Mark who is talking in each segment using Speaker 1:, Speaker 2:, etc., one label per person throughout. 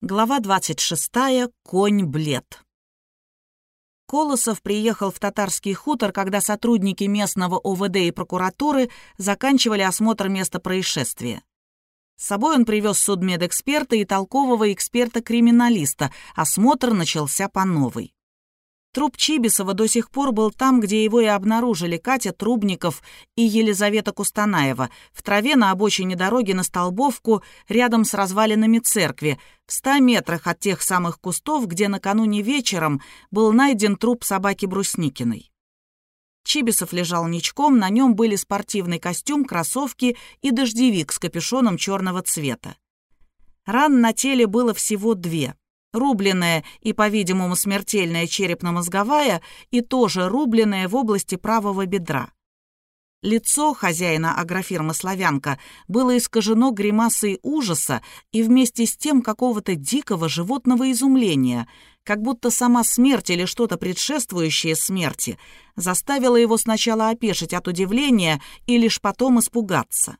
Speaker 1: Глава 26. Конь блед. Колосов приехал в татарский хутор, когда сотрудники местного ОВД и прокуратуры заканчивали осмотр места происшествия. С собой он привез судмедэксперта и толкового эксперта-криминалиста. Осмотр начался по новой. Труп Чибисова до сих пор был там, где его и обнаружили Катя Трубников и Елизавета Кустанаева, в траве на обочине дороги на Столбовку, рядом с развалинами церкви, в ста метрах от тех самых кустов, где накануне вечером был найден труп собаки Брусникиной. Чибисов лежал ничком, на нем были спортивный костюм, кроссовки и дождевик с капюшоном черного цвета. Ран на теле было всего две — рубленная и, по-видимому, смертельная черепно-мозговая и тоже рубленная в области правого бедра. Лицо хозяина агрофирмы «Славянка» было искажено гримасой ужаса и вместе с тем какого-то дикого животного изумления, как будто сама смерть или что-то предшествующее смерти заставило его сначала опешить от удивления и лишь потом испугаться.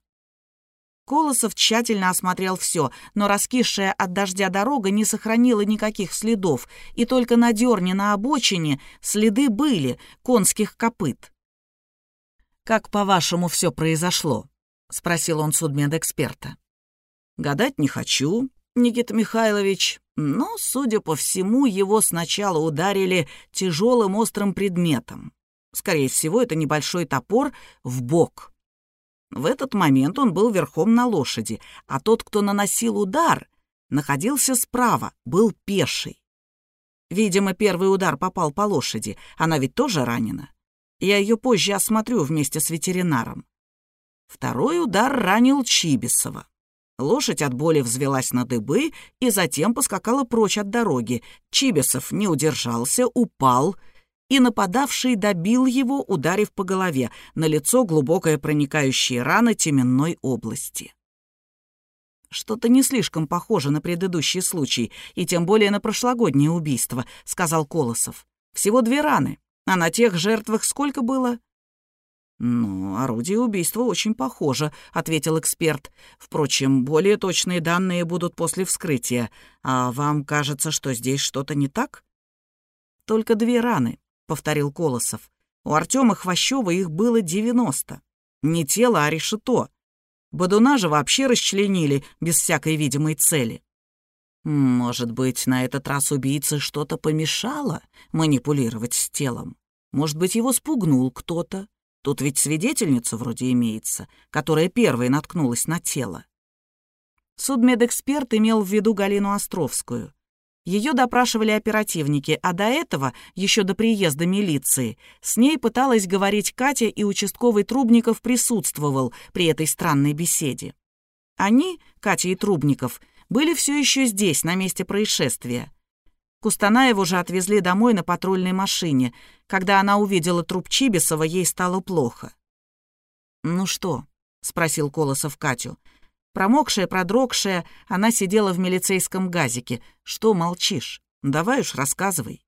Speaker 1: Колосов тщательно осмотрел все, но раскисшая от дождя дорога не сохранила никаких следов, и только на дерне на обочине следы были конских копыт. «Как, по-вашему, все произошло?» — спросил он судмедэксперта. «Гадать не хочу, Никита Михайлович, но, судя по всему, его сначала ударили тяжелым острым предметом. Скорее всего, это небольшой топор в бок. В этот момент он был верхом на лошади, а тот, кто наносил удар, находился справа, был пеший. Видимо, первый удар попал по лошади, она ведь тоже ранена. Я ее позже осмотрю вместе с ветеринаром. Второй удар ранил Чибисова. Лошадь от боли взвелась на дыбы и затем поскакала прочь от дороги. Чибисов не удержался, упал — и нападавший добил его, ударив по голове, на лицо глубокая проникающая рана теменной области. «Что-то не слишком похоже на предыдущий случай, и тем более на прошлогоднее убийство», — сказал Колосов. «Всего две раны, а на тех жертвах сколько было?» «Ну, орудие убийства очень похоже», — ответил эксперт. «Впрочем, более точные данные будут после вскрытия. А вам кажется, что здесь что-то не так?» «Только две раны повторил Колосов. У Артема Хвощева их было девяносто. Не тело, а решето. Бодуна же вообще расчленили без всякой видимой цели. Может быть, на этот раз убийце что-то помешало манипулировать с телом? Может быть, его спугнул кто-то? Тут ведь свидетельница вроде имеется, которая первой наткнулась на тело. Судмедэксперт имел в виду Галину Островскую. Ее допрашивали оперативники, а до этого, еще до приезда милиции, с ней пыталась говорить Катя, и участковый Трубников присутствовал при этой странной беседе. Они, Катя и Трубников, были все еще здесь, на месте происшествия. Кустанаеву же отвезли домой на патрульной машине. Когда она увидела труп Чибисова, ей стало плохо. «Ну что?» — спросил Колосов Катю. Промокшая, продрогшая, она сидела в милицейском газике. «Что молчишь? Давай уж рассказывай».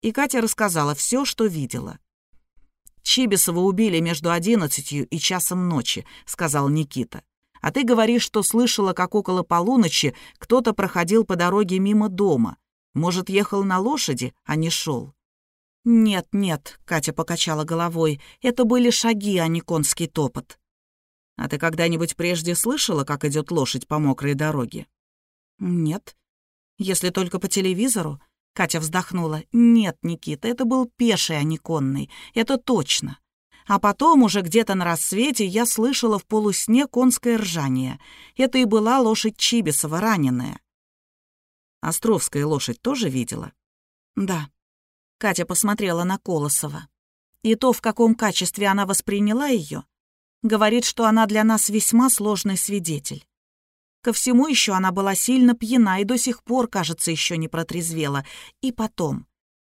Speaker 1: И Катя рассказала все, что видела. «Чибисова убили между одиннадцатью и часом ночи», — сказал Никита. «А ты говоришь, что слышала, как около полуночи кто-то проходил по дороге мимо дома. Может, ехал на лошади, а не шел?» «Нет, нет», — Катя покачала головой, — «это были шаги, а не конский топот». А ты когда-нибудь прежде слышала, как идет лошадь по мокрой дороге? Нет. Если только по телевизору. Катя вздохнула. Нет, Никита, это был пеший, а не конный. Это точно. А потом, уже где-то на рассвете, я слышала в полусне конское ржание. Это и была лошадь Чибисова, раненая. Островская лошадь тоже видела? Да. Катя посмотрела на Колосова. И то, в каком качестве она восприняла ее, Говорит, что она для нас весьма сложный свидетель. Ко всему еще она была сильно пьяна и до сих пор, кажется, еще не протрезвела. И потом.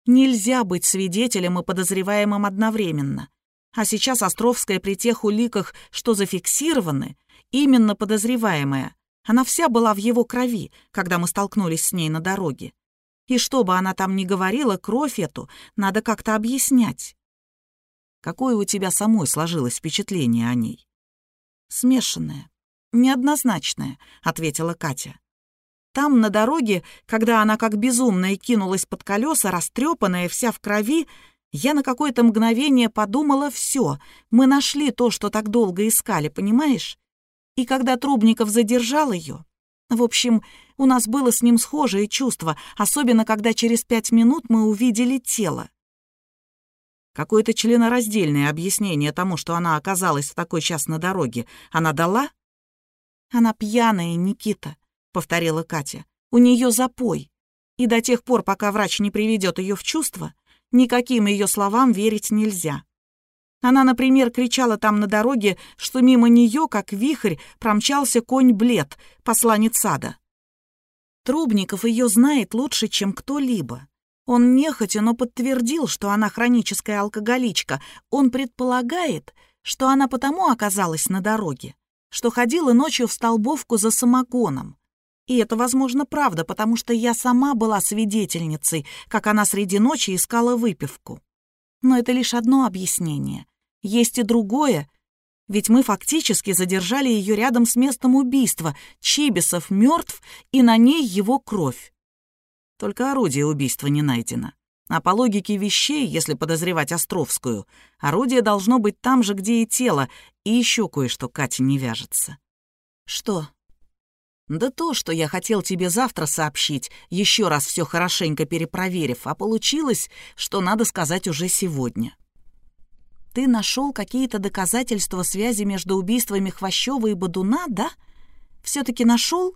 Speaker 1: Нельзя быть свидетелем и подозреваемым одновременно. А сейчас Островская при тех уликах, что зафиксированы, именно подозреваемая. Она вся была в его крови, когда мы столкнулись с ней на дороге. И что бы она там ни говорила, кровь эту надо как-то объяснять. Какое у тебя самой сложилось впечатление о ней?» «Смешанное, неоднозначное», — ответила Катя. Там, на дороге, когда она как безумная кинулась под колеса, растрепанная, вся в крови, я на какое-то мгновение подумала, все, мы нашли то, что так долго искали, понимаешь? И когда Трубников задержал ее... В общем, у нас было с ним схожее чувство, особенно когда через пять минут мы увидели тело. Какое-то членораздельное объяснение тому, что она оказалась в такой час на дороге, она дала? Она пьяная, Никита, — повторила Катя. У нее запой. И до тех пор, пока врач не приведет ее в чувство, никаким ее словам верить нельзя. Она, например, кричала там на дороге, что мимо нее, как вихрь, промчался конь Блед, посланец сада. Трубников ее знает лучше, чем кто-либо. Он нехотя, но подтвердил, что она хроническая алкоголичка. Он предполагает, что она потому оказалась на дороге, что ходила ночью в Столбовку за самогоном. И это, возможно, правда, потому что я сама была свидетельницей, как она среди ночи искала выпивку. Но это лишь одно объяснение. Есть и другое. Ведь мы фактически задержали ее рядом с местом убийства. Чибисов мертв, и на ней его кровь. Только орудие убийства не найдено. А по логике вещей, если подозревать Островскую, орудие должно быть там же, где и тело, и еще кое-что Кате не вяжется. Что? Да то, что я хотел тебе завтра сообщить, еще раз все хорошенько перепроверив, а получилось, что надо сказать уже сегодня. Ты нашел какие-то доказательства связи между убийствами Хвощева и Бадуна, да? Все-таки нашел?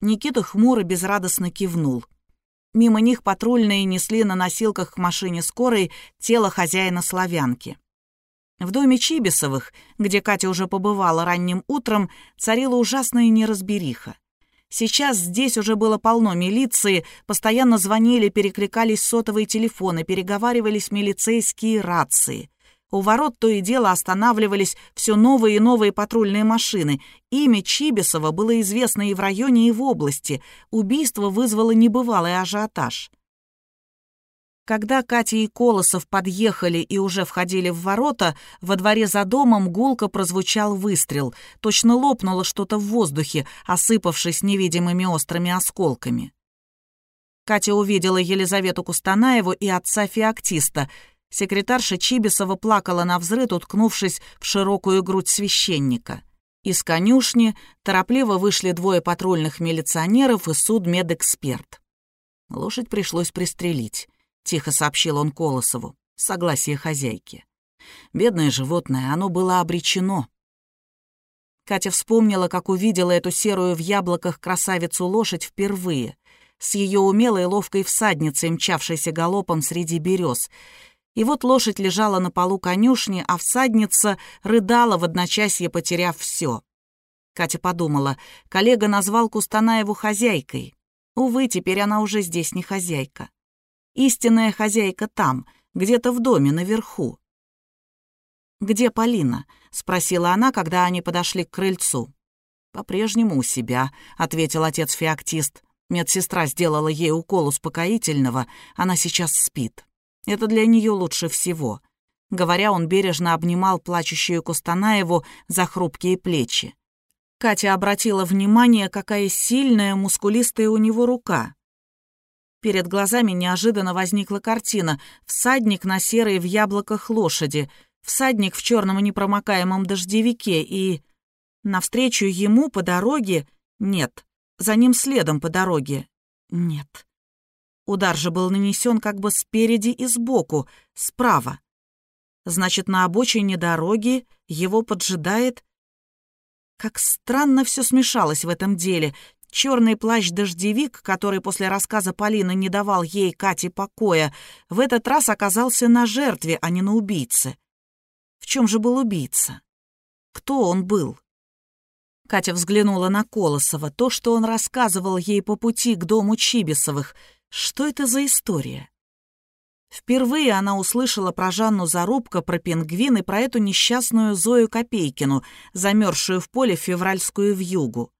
Speaker 1: Никита хмуро безрадостно кивнул. Мимо них патрульные несли на носилках к машине скорой тело хозяина славянки. В доме Чибисовых, где Катя уже побывала ранним утром, царила ужасная неразбериха. Сейчас здесь уже было полно милиции, постоянно звонили, перекликались сотовые телефоны, переговаривались милицейские рации. У ворот то и дело останавливались все новые и новые патрульные машины. Имя Чибисова было известно и в районе, и в области. Убийство вызвало небывалый ажиотаж. Когда Катя и Колосов подъехали и уже входили в ворота, во дворе за домом гулко прозвучал выстрел. Точно лопнуло что-то в воздухе, осыпавшись невидимыми острыми осколками. Катя увидела Елизавету Кустанаеву и отца феоктиста. Секретарша Чибисова плакала на взрыв, уткнувшись в широкую грудь священника. Из конюшни торопливо вышли двое патрульных милиционеров и судмедэксперт. Лошадь пришлось пристрелить тихо сообщил он Колосову. Согласие хозяйки. Бедное животное, оно было обречено. Катя вспомнила, как увидела эту серую в яблоках красавицу лошадь впервые, с ее умелой ловкой всадницей, мчавшейся галопом среди берез. И вот лошадь лежала на полу конюшни, а всадница рыдала в одночасье, потеряв все. Катя подумала, коллега назвал Кустанаеву хозяйкой. Увы, теперь она уже здесь не хозяйка. Истинная хозяйка там, где-то в доме наверху. «Где Полина?» — спросила она, когда они подошли к крыльцу. «По-прежнему у себя», — ответил отец-феоктист. Медсестра сделала ей укол успокоительного, она сейчас спит. Это для нее лучше всего. Говоря, он бережно обнимал плачущую Кустанаеву за хрупкие плечи. Катя обратила внимание, какая сильная, мускулистая у него рука. Перед глазами неожиданно возникла картина. Всадник на серой в яблоках лошади, всадник в черном непромокаемом дождевике и... Навстречу ему по дороге... Нет. За ним следом по дороге. Нет. Удар же был нанесен как бы спереди и сбоку, справа. Значит, на обочине дороги его поджидает... Как странно все смешалось в этом деле. Черный плащ-дождевик, который после рассказа Полины не давал ей, Кате, покоя, в этот раз оказался на жертве, а не на убийце. В чем же был убийца? Кто он был? Катя взглянула на Колосова, то, что он рассказывал ей по пути к дому Чибисовых. Что это за история? Впервые она услышала про Жанну Зарубка, про пингвин и про эту несчастную Зою Копейкину, замерзшую в поле в февральскую вьюгу.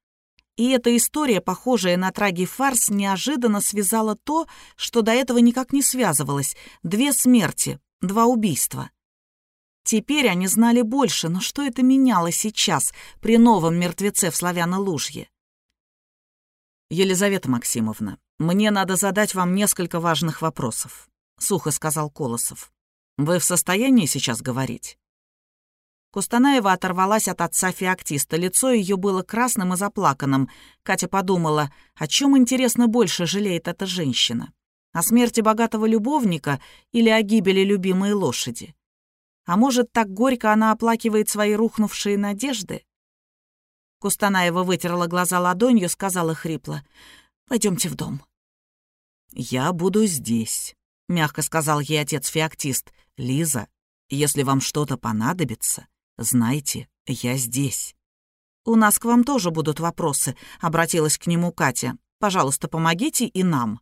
Speaker 1: И эта история, похожая на трагифарс, неожиданно связала то, что до этого никак не связывалось. Две смерти, два убийства. Теперь они знали больше, но что это меняло сейчас, при новом мертвеце в Славяно-Лужье? «Елизавета Максимовна, мне надо задать вам несколько важных вопросов», — сухо сказал Колосов. «Вы в состоянии сейчас говорить?» Кустанаева оторвалась от отца феоктиста. Лицо ее было красным и заплаканным. Катя подумала, о чем, интересно, больше жалеет эта женщина? О смерти богатого любовника или о гибели любимой лошади? А может, так горько она оплакивает свои рухнувшие надежды? Кустанаева вытерла глаза ладонью, сказала хрипло. «Пойдемте в дом». «Я буду здесь», — мягко сказал ей отец-феоктист. «Лиза, если вам что-то понадобится, «Знайте, я здесь». «У нас к вам тоже будут вопросы», — обратилась к нему Катя. «Пожалуйста, помогите и нам».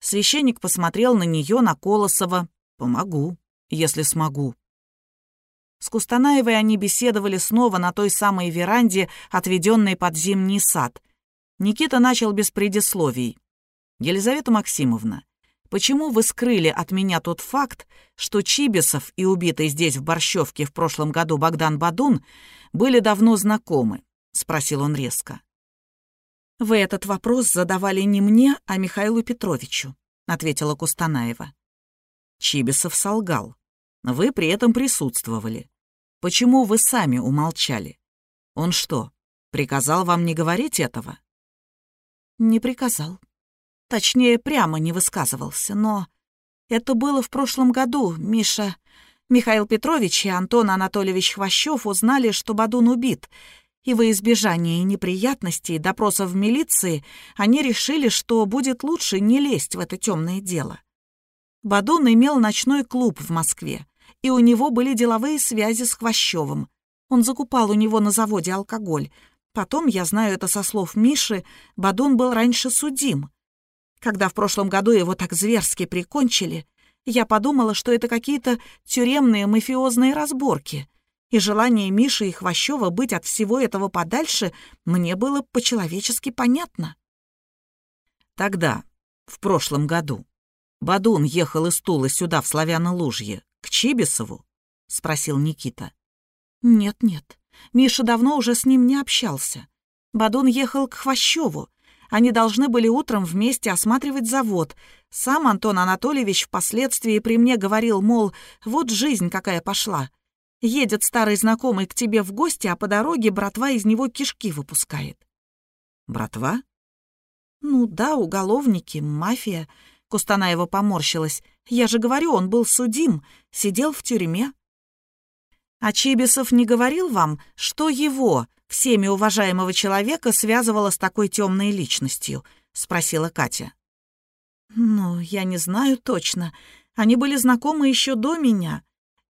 Speaker 1: Священник посмотрел на нее, на Колосова. «Помогу, если смогу». С Кустанаевой они беседовали снова на той самой веранде, отведенной под зимний сад. Никита начал без предисловий. «Елизавета Максимовна, Почему вы скрыли от меня тот факт, что Чибисов и убитый здесь в Борщевке в прошлом году Богдан Бадун были давно знакомы?» — спросил он резко. «Вы этот вопрос задавали не мне, а Михаилу Петровичу», — ответила Кустанаева. Чибисов солгал. Вы при этом присутствовали. Почему вы сами умолчали? Он что, приказал вам не говорить этого? Не приказал. Точнее, прямо не высказывался, но... Это было в прошлом году. Миша... Михаил Петрович и Антон Анатольевич Хвощев узнали, что Бадун убит, и во избежание неприятностей допросов в милиции они решили, что будет лучше не лезть в это темное дело. Бадун имел ночной клуб в Москве, и у него были деловые связи с Хвощевым. Он закупал у него на заводе алкоголь. Потом, я знаю это со слов Миши, Бадун был раньше судим. Когда в прошлом году его так зверски прикончили, я подумала, что это какие-то тюремные мафиозные разборки. И желание Миши и Хвощева быть от всего этого подальше мне было по-человечески понятно. Тогда, в прошлом году, Бадун ехал из Тулы сюда, в Славяно-Лужье, к Чибисову? — спросил Никита. «Нет-нет, Миша давно уже с ним не общался. Бадун ехал к Хвощеву, они должны были утром вместе осматривать завод. Сам Антон Анатольевич впоследствии при мне говорил, мол, вот жизнь какая пошла. Едет старый знакомый к тебе в гости, а по дороге братва из него кишки выпускает. Братва? Ну да, уголовники, мафия. Кустанаева поморщилась. Я же говорю, он был судим, сидел в тюрьме. А Чибисов не говорил вам, что его, всеми уважаемого человека связывало с такой темной личностью?» — спросила Катя. «Ну, я не знаю точно. Они были знакомы еще до меня.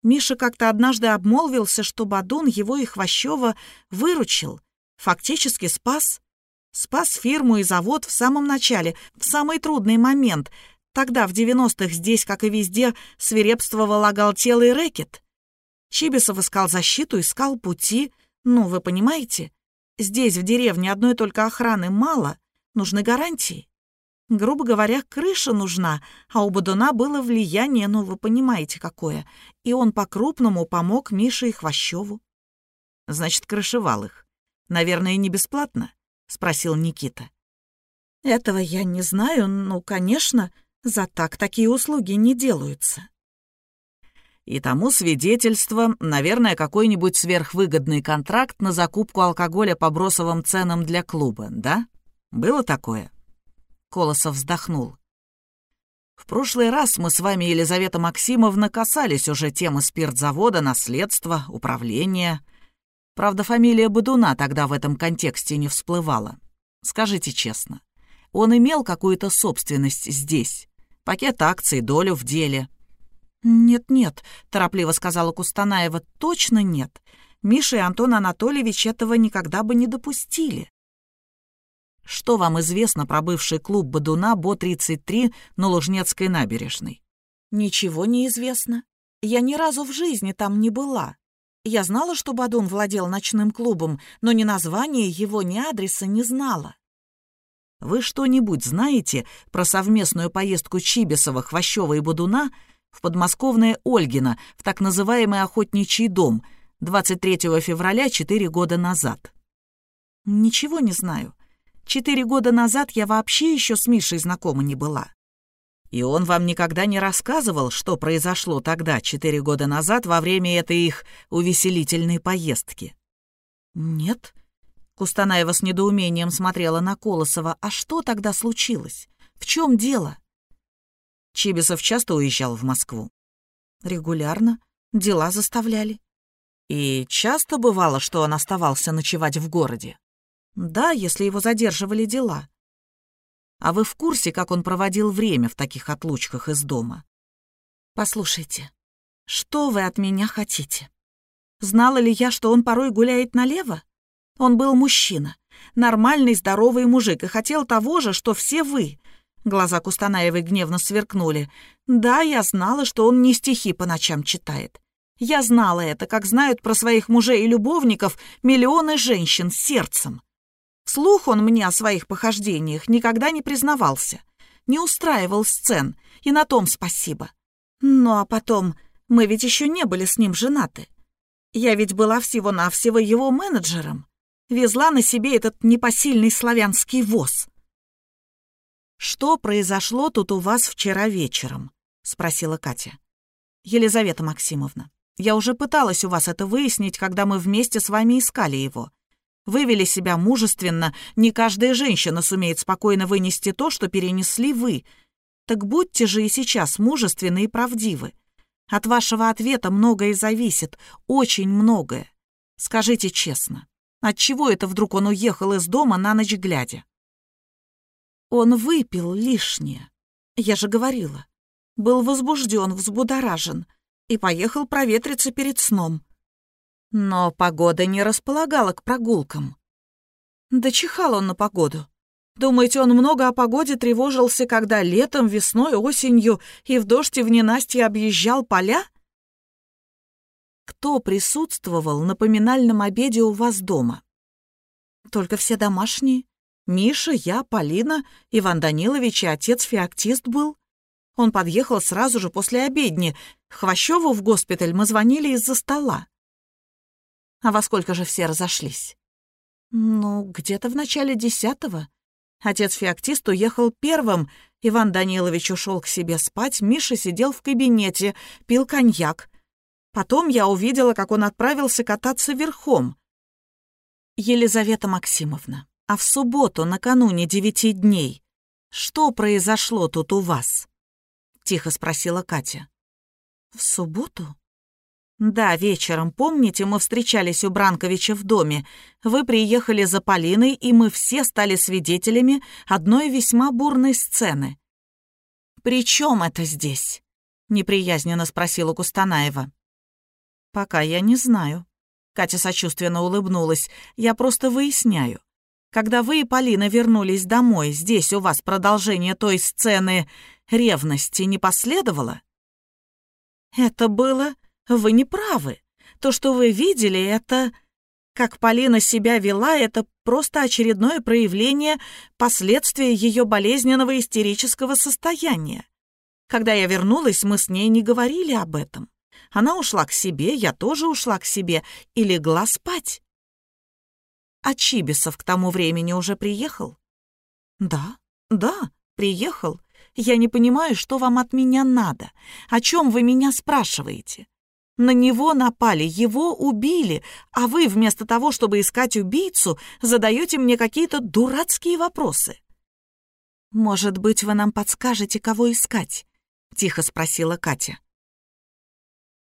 Speaker 1: Миша как-то однажды обмолвился, что Бадун его и Хвощева выручил. Фактически спас. Спас фирму и завод в самом начале, в самый трудный момент. Тогда, в 90-х, здесь, как и везде, свирепствовал оголтелый рэкет. Чибисов искал защиту, искал пути — ну, вы понимаете, здесь, в деревне, одной только охраны мало, нужны гарантии. Грубо говоря, крыша нужна, а у Бадуна было влияние, ну, вы понимаете, какое. И он по-крупному помог Мише и Хвощеву. Значит, крышевал их. Наверное, не бесплатно? Спросил Никита. Этого я не знаю, ну, конечно, за так такие услуги не делаются. И тому свидетельство, наверное, какой-нибудь сверхвыгодный контракт на закупку алкоголя по бросовым ценам для клуба, да? Было такое?» Колосов вздохнул. «В прошлый раз мы с вами, Елизавета Максимовна, касались уже темы спиртзавода, наследства, управления. Правда, фамилия Бодуна тогда в этом контексте не всплывала. Скажите честно, он имел какую-то собственность здесь? Пакет акций, долю в деле?» «Нет-нет», — торопливо сказала Кустанаева, — «точно нет. Миша и Антон Анатольевич этого никогда бы не допустили». «Что вам известно про бывший клуб Бадуна Бо-33 на Лужнецкой набережной?» «Ничего не известно. Я ни разу в жизни там не была. Я знала, что Бадун владел ночным клубом, но ни названия его, ни адреса не знала». «Вы что-нибудь знаете про совместную поездку Чибисова, Хвощева и Бадуна в подмосковное Ольгино, в так называемый охотничий дом, 23 февраля 4 года назад. Ничего не знаю. Четыре года назад я вообще еще с Мишей знакома не была. И он вам никогда не рассказывал, что произошло тогда, четыре года назад, во время этой их увеселительной поездки? Нет. Кустанаева с недоумением смотрела на Колосова. А что тогда случилось? В чем дело? Чибисов часто уезжал в Москву? Регулярно. Дела заставляли. И часто бывало, что он оставался ночевать в городе? Да, если его задерживали дела. А вы в курсе, как он проводил время в таких отлучках из дома? Послушайте, что вы от меня хотите? Знала ли я, что он порой гуляет налево? Он был мужчина, нормальный, здоровый мужик и хотел того же, что все вы. Глаза Кустанаевой гневно сверкнули. Да, я знала, что он не стихи по ночам читает. Я знала это, как знают про своих мужей и любовников миллионы женщин с сердцем. Вслух он мне о своих похождениях никогда не признавался, не устраивал сцен, и на том спасибо. Ну а потом, мы ведь еще не были с ним женаты. Я ведь была всего-навсего его менеджером. Везла на себе этот непосильный славянский воз. «Что произошло тут у вас вчера вечером?» — спросила Катя. «Елизавета Максимовна, я уже пыталась у вас это выяснить, когда мы вместе с вами искали его. Вывели себя мужественно, не каждая женщина сумеет спокойно вынести то, что перенесли вы. Так будьте же и сейчас мужественны и правдивы. От вашего ответа многое зависит, очень многое. Скажите честно, отчего это вдруг он уехал из дома на ночь глядя? Он выпил лишнее. Я же говорила. Был возбужден, взбудоражен и поехал проветриться перед сном. Но погода не располагала к прогулкам. Да чихал он на погоду. Думаете, он много о погоде тревожился, когда летом, весной, осенью и в дождь и в ненастье объезжал поля? Кто присутствовал на поминальном обеде у вас дома? Только все домашние. Миша, я, Полина, Иван Данилович и отец феоктист был. Он подъехал сразу же после обедни. Хвощеву в госпиталь мы звонили из-за стола. А во сколько же все разошлись? Ну, где-то в начале десятого. Отец феоктист уехал первым, Иван Данилович ушел к себе спать, Миша сидел в кабинете, пил коньяк. Потом я увидела, как он отправился кататься верхом. Елизавета Максимовна, а в субботу, накануне девяти дней, что произошло тут у вас? Тихо спросила Катя. В субботу? «Да, вечером, помните, мы встречались у Бранковича в доме. Вы приехали за Полиной, и мы все стали свидетелями одной весьма бурной сцены». «При чем это здесь?» — неприязненно спросила Кустанаева. «Пока я не знаю». Катя сочувственно улыбнулась. «Я просто выясняю. Когда вы и Полина вернулись домой, здесь у вас продолжение той сцены ревности не последовало?» «Это было вы не правы. То, что вы видели, это... Как Полина себя вела, это просто очередное проявление последствия ее болезненного истерического состояния. Когда я вернулась, мы с ней не говорили об этом. Она ушла к себе, я тоже ушла к себе и легла спать. А Чибисов к тому времени уже приехал? Да, да, приехал. Я не понимаю, что вам от меня надо. О чем вы меня спрашиваете? На него напали, его убили, а вы вместо того, чтобы искать убийцу, задаете мне какие-то дурацкие вопросы. «Может быть, вы нам подскажете, кого искать?» — тихо спросила Катя.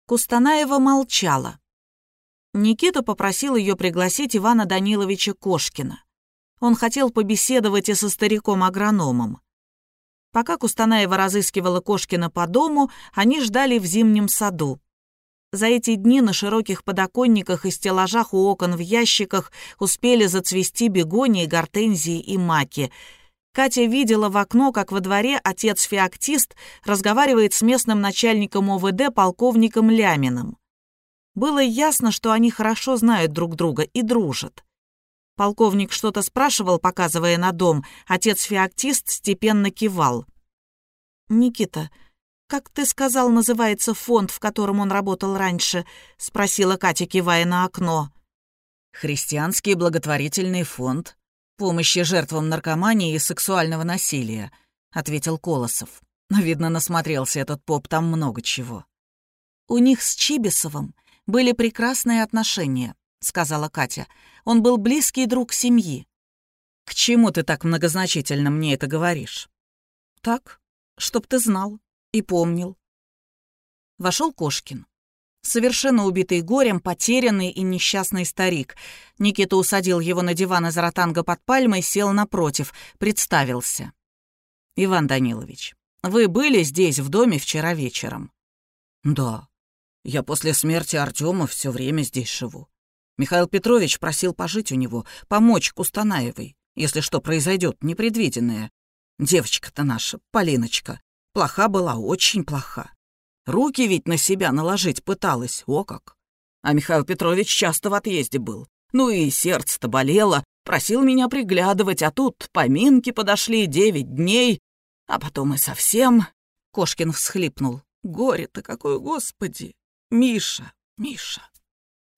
Speaker 1: Кустанаева молчала. Никита попросил ее пригласить Ивана Даниловича Кошкина. Он хотел побеседовать и со стариком-агрономом. Пока Кустанаева разыскивала Кошкина по дому, они ждали в зимнем саду. За эти дни на широких подоконниках и стеллажах у окон в ящиках успели зацвести бегонии, гортензии и маки. Катя видела в окно, как во дворе отец-феоктист разговаривает с местным начальником ОВД полковником Ляминым. Было ясно, что они хорошо знают друг друга и дружат. Полковник что-то спрашивал, показывая на дом, отец-феоктист степенно кивал. «Никита, «Как ты сказал, называется фонд, в котором он работал раньше?» — спросила Катя, кивая на окно.
Speaker 2: «Христианский благотворительный фонд.
Speaker 1: помощи жертвам наркомании и сексуального насилия», — ответил Колосов. Видно, насмотрелся этот поп там много чего. «У них с Чибисовым были прекрасные отношения», — сказала Катя. «Он был близкий друг семьи». «К чему ты так многозначительно мне это говоришь?» «Так, чтоб ты знал и помнил». Вошел Кошкин. Совершенно убитый горем, потерянный и несчастный старик. Никита усадил его на диван из ротанга под пальмой, сел напротив, представился. «Иван Данилович, вы были здесь, в доме, вчера вечером?» «Да. Я после смерти Артема все время здесь живу. Михаил Петрович просил пожить у него, помочь Кустанаевой, если что произойдет непредвиденное. Девочка-то наша, Полиночка, плоха была, очень плоха. Руки ведь на себя наложить пыталась, о как. А Михаил Петрович часто в отъезде был. Ну и сердце-то болело, просил меня приглядывать, а тут поминки подошли девять дней, а потом и совсем... Кошкин всхлипнул. Горе-то какое, господи! Миша, Миша,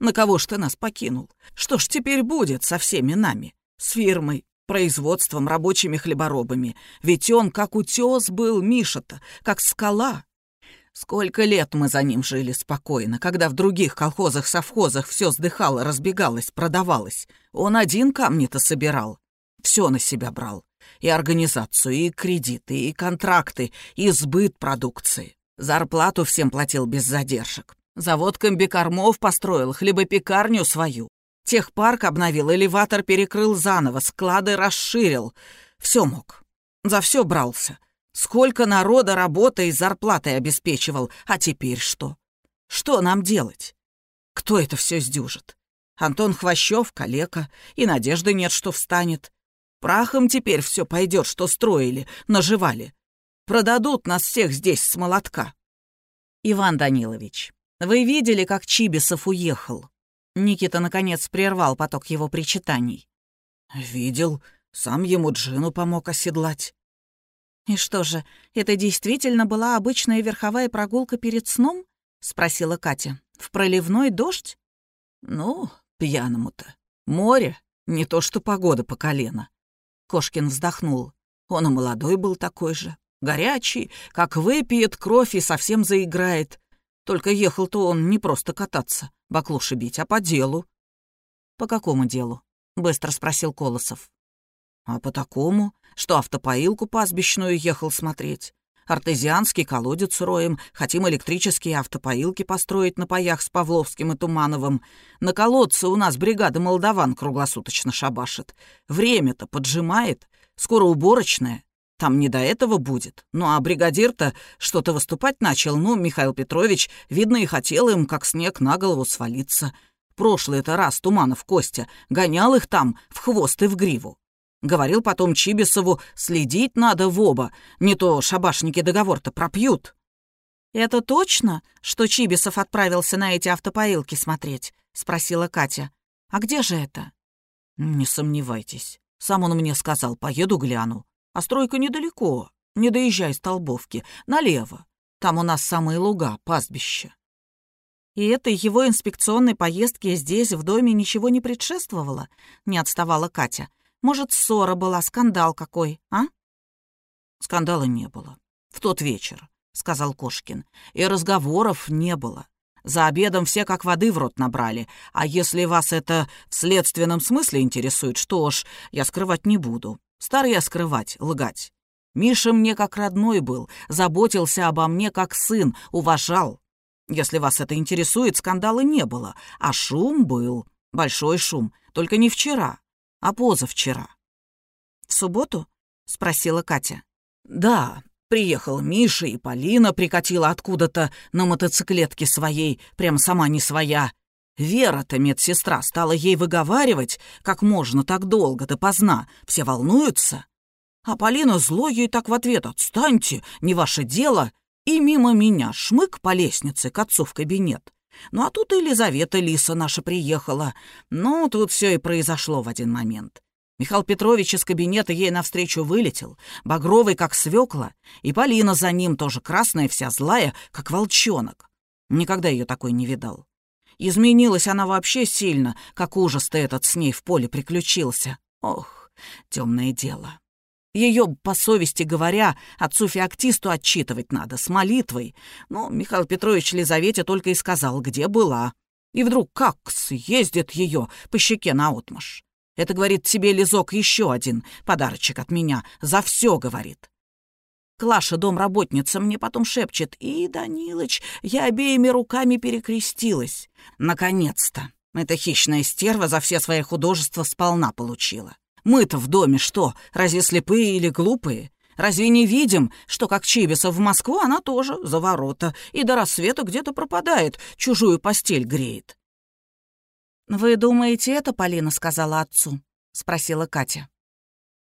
Speaker 1: на кого ж ты нас покинул? Что ж теперь будет со всеми нами? С фирмой, производством, рабочими хлеборобами. Ведь он как утес был, Миша-то, как скала. Сколько лет мы за ним жили спокойно, когда в других колхозах-совхозах все сдыхало, разбегалось, продавалось. Он один камни-то собирал. Все на себя брал. И организацию, и кредиты, и контракты, и сбыт продукции. Зарплату всем платил без задержек. Завод комбикормов построил, хлебопекарню свою. Техпарк обновил, элеватор перекрыл заново, склады расширил. Все мог. За все брался. Сколько народа работой и зарплатой обеспечивал, а теперь что? Что нам делать? Кто это все сдюжит? Антон Хвощев, калека, и надежды нет, что встанет. Прахом теперь все пойдет, что строили, наживали. Продадут нас всех здесь с молотка. Иван Данилович, вы видели, как Чибисов уехал? Никита, наконец, прервал поток его причитаний. Видел. Сам ему Джину помог оседлать. «И что же, это действительно была обычная верховая прогулка перед сном?» — спросила Катя. «В проливной дождь?» «Ну, пьяному-то. Море, не то что погода по колено». Кошкин вздохнул. Он и молодой был такой же. Горячий, как выпьет кровь и совсем заиграет. Только ехал-то он не просто кататься, баклуши бить, а по делу. «По какому делу?» — быстро спросил Колосов. «А по такому, что автопоилку пастбищную ехал смотреть. Артезианский колодец роем, хотим электрические автопоилки построить на паях с Павловским и Тумановым. На колодце у нас бригада молдаван круглосуточно шабашит. Время-то поджимает, скоро уборочная. Там не до этого будет. Ну а бригадир-то что-то выступать начал. Ну, Михаил Петрович, видно, и хотел им, как снег на голову свалиться. Прошлый-то раз Туманов Костя гонял их там в хвост и в гриву. Говорил потом Чибисову, следить надо в оба, не то шабашники договор-то пропьют. «Это точно, что Чибисов отправился на эти автопоилки смотреть?» — спросила Катя. «А где же это?» «Не сомневайтесь. Сам он мне сказал, поеду гляну. А стройка недалеко, не доезжай Столбовки, налево. Там у нас самые луга, пастбище». «И этой его инспекционной поездке здесь, в доме, ничего не предшествовало?» — не отставала Катя. Может, ссора была, скандал какой, а?» «Скандала не было. В тот вечер», — сказал Кошкин. «И разговоров не было. За обедом все как воды в рот набрали. А если вас это в следственном смысле интересует, что ж, я скрывать не буду. Старый я скрывать, лгать. Миша мне как родной был, заботился обо мне как сын, уважал. Если вас это интересует, скандала не было, а шум был, большой шум, только не вчера, а позавчера». «В субботу?» — спросила Катя. «Да, приехал Миша и Полина прикатила откуда-то на мотоциклетке своей, прям сама не своя. Вера-то, медсестра, стала ей выговаривать, как можно так долго допоздна, все волнуются. А Полина зло ей так в ответ «Отстаньте, не ваше дело!» и мимо меня шмык по лестнице к отцу в кабинет. Ну а тут и Елизавета Лиса наша приехала. Ну, тут все и произошло в один момент. Михаил Петрович из кабинета ей навстречу вылетел, багровый, как свекла, и Полина за ним тоже красная, вся злая, как волчонок. Никогда ее такой не видал. Изменилась она вообще сильно, как ужас-то этот с ней в поле приключился. Ох, Темное дело. Ее, по совести говоря, отцу Феоктисту отчитывать надо, с молитвой. Но Михаил Петрович Лизавете только и сказал, где была. И вдруг как съездит ее по щеке наотмашь. Это, говорит, тебе, Лизок, еще один подарочек от меня. За все, говорит. Клаша, домработница, мне потом шепчет. И, Данилыч, я обеими руками перекрестилась. Наконец-то. Эта хищная стерва за все свои художества сполна получила. Мы-то в доме что, разве слепые или глупые? Разве не видим, что как Чибисов в Москву, она тоже за ворота и до рассвета где-то пропадает, чужую постель греет?» «Вы думаете, это Полина сказала отцу?» — спросила Катя.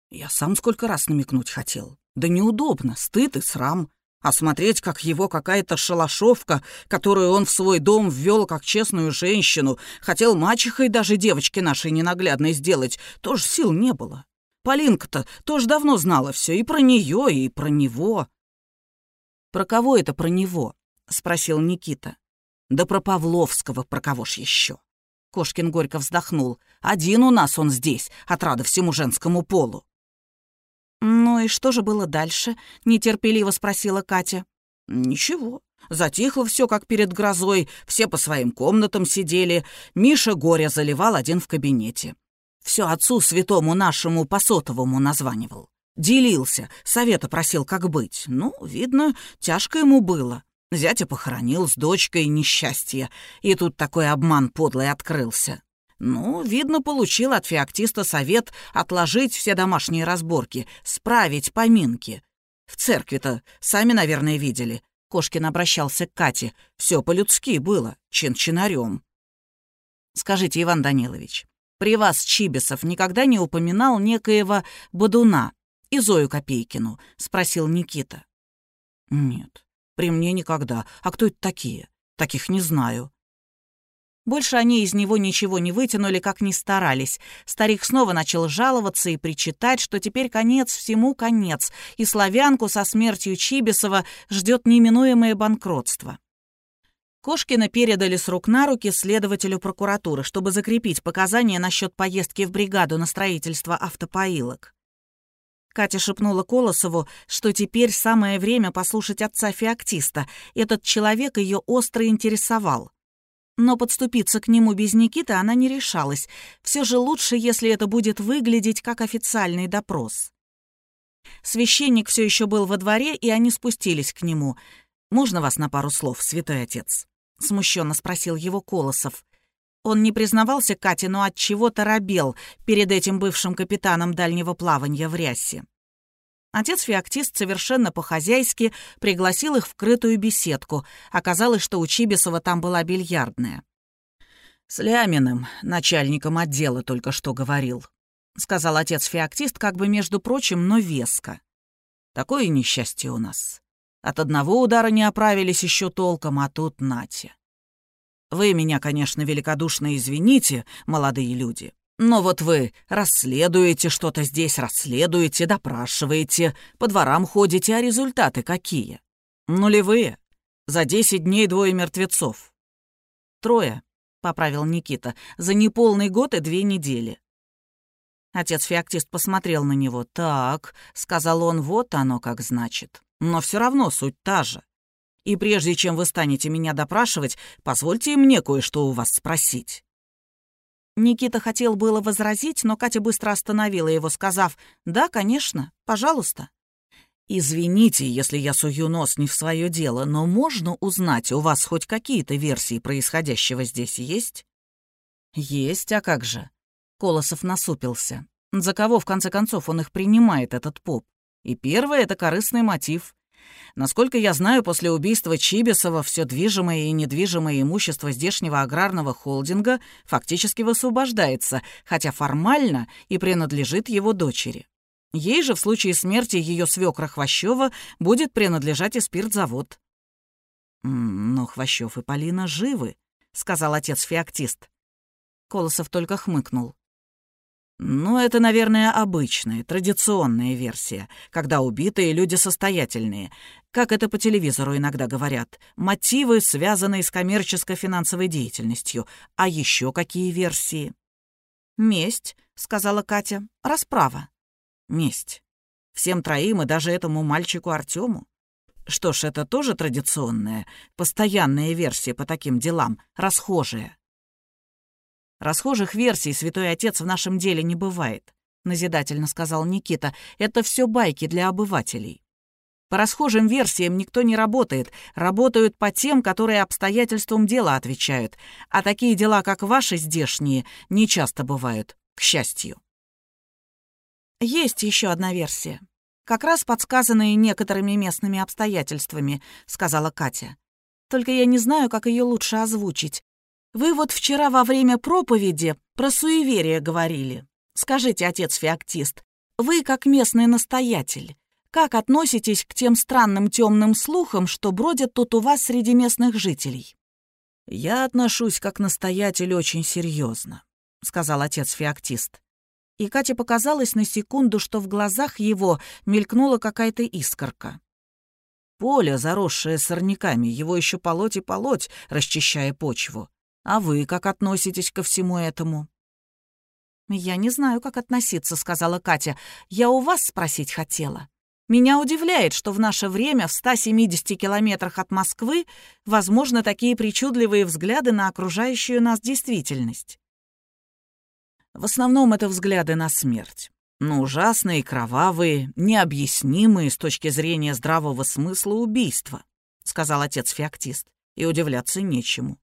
Speaker 1: «Я сам сколько раз намекнуть хотел. Да неудобно, стыд и срам а смотреть, как его какая-то шалашовка, которую он в свой дом ввел как честную женщину, хотел мачехой даже девочки нашей ненаглядной сделать, тоже сил не было. Полинка-то тоже давно знала все и про нее, и про него. «Про кого это про него?» — спросил Никита. «Да про Павловского, про кого ж еще?» Кошкин горько вздохнул. «Один у нас он здесь, отрада всему женскому полу». «Ну и что же было дальше?» — нетерпеливо спросила Катя. «Ничего. Затихло все, как перед грозой, все по своим комнатам сидели. Миша горя заливал один в кабинете. Все отцу святому нашему по сотовому названивал. Делился, совета просил, как быть. Ну, видно, тяжко ему было. Зятя похоронил с дочкой несчастье, и тут такой обман подлый открылся. Ну, видно, получил от феоктиста совет отложить все домашние разборки, справить поминки. В церкви-то сами, наверное, видели. Кошкин обращался к Кате. Все по-людски было, чин-чинарем. Скажите, Иван Данилович, при вас Чибисов никогда не упоминал некоего Бодуна и Зою Копейкину? Спросил Никита. Нет, при мне никогда. А кто это такие? Таких не знаю. Больше они из него ничего не вытянули, как ни старались. Старик снова начал жаловаться и причитать, что теперь конец всему конец, и славянку со смертью Чибисова ждет неминуемое банкротство. Кошкина передали с рук на руки следователю прокуратуры, чтобы закрепить показания насчет поездки в бригаду на строительство автопоилок. Катя шепнула Колосову, что теперь самое время послушать отца Феоктиста. Этот человек ее остро интересовал. Но подступиться к нему без Никиты она не решалась. Все же лучше, если это будет выглядеть как официальный допрос. Священник все еще был во дворе, и они спустились к нему. «Можно вас на пару слов, святой отец?» — смущенно спросил его Колосов. Он не признавался Кате, но от чего то робел перед этим бывшим капитаном дальнего плавания в рясе. Отец Феоктист совершенно по-хозяйски пригласил их в крытую беседку. Оказалось, что у Чибисова там была бильярдная. «С Ляминым, начальником отдела, только что говорил», — сказал отец Феоктист, как бы между прочим, но веско. «Такое несчастье у нас. От одного удара не оправились еще толком, а тут нате. Вы меня, конечно, великодушно извините, молодые люди, но вот вы расследуете что-то здесь, расследуете, допрашиваете, по дворам ходите, а результаты какие? Нулевые. За десять дней двое мертвецов. Трое, — поправил Никита, — за неполный год и две недели. Отец Феоктист посмотрел на него. «Так», — сказал он, — «вот оно как значит. Но все равно суть та же. И прежде чем вы станете меня допрашивать, позвольте мне кое-что у вас спросить». Никита хотел было возразить, но Катя быстро остановила его, сказав «Да, конечно, пожалуйста». «Извините, если я сую нос не в свое дело, но можно узнать, у вас хоть какие-то версии происходящего здесь есть?» «Есть, а как же?» Колосов насупился. За кого, в конце концов, он их принимает, этот поп? И первое — это корыстный мотив. Насколько я знаю, после убийства Чибисова все движимое и недвижимое имущество здешнего аграрного холдинга фактически высвобождается, хотя формально и принадлежит его дочери. Ей же в случае смерти ее свекра Хвощева будет принадлежать и спиртзавод. «Но Хвощев и Полина живы», — сказал отец-феоктист. Колосов только хмыкнул. Ну, это, наверное, обычная, традиционная версия, когда убитые люди состоятельные. Как это по телевизору иногда говорят. Мотивы, связанные с коммерческо-финансовой деятельностью. А еще какие версии? «Месть», — сказала Катя, — «расправа».
Speaker 2: «Месть. Всем троим и даже этому мальчику Артему. Что ж, это тоже традиционная, постоянная версия по таким делам, расхожая».
Speaker 1: «Расхожих версий, святой отец, в нашем деле не бывает», — назидательно сказал Никита. «Это все байки для обывателей». По расхожим версиям никто не работает, работают по тем, которые обстоятельствам дела отвечают, а такие дела, как ваши здешние, не часто бывают, к счастью. Есть еще одна версия. Как раз подсказанная некоторыми местными обстоятельствами, сказала Катя. Только я не знаю, как ее лучше озвучить. Вы вот вчера во время проповеди про суеверие говорили. Скажите, отец Феоктист, вы как местный настоятель, как относитесь к тем странным темным слухам, что бродят тут у вас среди местных жителей?»
Speaker 2: «Я отношусь как настоятель очень серьезно, сказал отец Феоктист.
Speaker 1: И Кате показалось на секунду, что в глазах его мелькнула какая-то искорка.
Speaker 2: «Поле, заросшее сорняками, его еще полоть и полоть, расчищая почву. А вы как относитесь ко всему этому?»
Speaker 1: «Я не знаю, как относиться», — сказала Катя. «Я у вас спросить хотела». Меня удивляет, что в наше время в 170 километрах от Москвы возможны такие причудливые взгляды на окружающую нас действительность.
Speaker 2: В основном это взгляды на смерть. Но ужасные, кровавые, необъяснимые с точки зрения здравого смысла убийства, сказал отец Феоктист, и удивляться нечему.